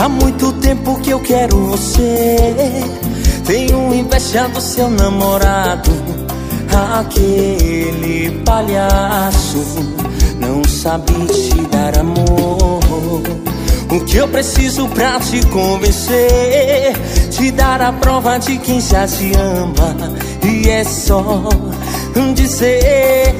Há muito tempo que eu quero você. Tenho inveja do seu namorado, aquele palhaço. Não sabe te dar amor. O que eu preciso pra te convencer? Te dar a prova de quem já te ama. E é só dizer: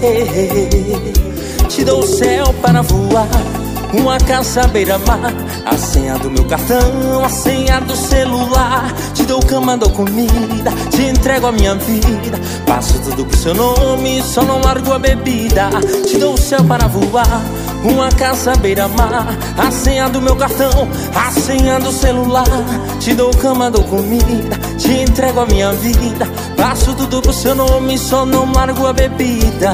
Te dou o céu para voar uma casa beira-mar A senha do meu cartão, a senha do celular. Te dou cama, dou comida, te entrego a minha vida. Passo tudo pro seu nome, só não largo a bebida. Te dou o céu para voar uma casa beira-mar. A senha do meu cartão, a senha do celular. Te dou cama, dou comida, te entrego a minha vida. Passo tudo pro seu nome, só não largo a bebida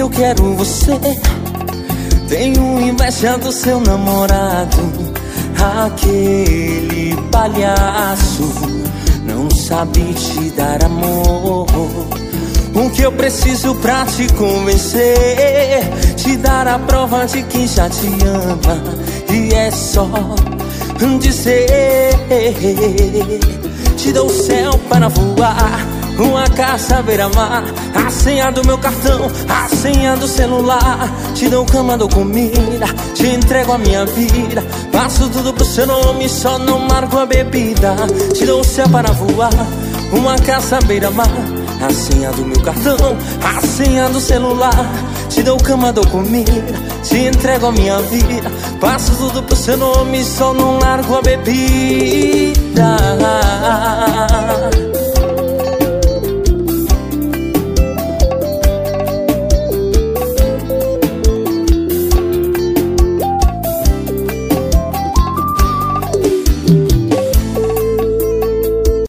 eu quero você. Tenho inveja do seu namorado, aquele palhaço. Não sabe te dar amor. O que eu preciso pra te convencer? Te dar a prova de que já te ama. E é só dizer: Te dou o céu para voar uma casa beira-mar A senha do meu cartão, a senha do celular. Te dou cama, dou comida Te entrego a minha vida. Passo tudo pro seu nome, só não marco a bebida. Te dou o céu para voar Uma casa beira-mar. A senha do meu cartão, a senha do celular. Te dou cama, dou comida Te entrego a minha vida. Passo tudo pro seu nome, só não largo a bebida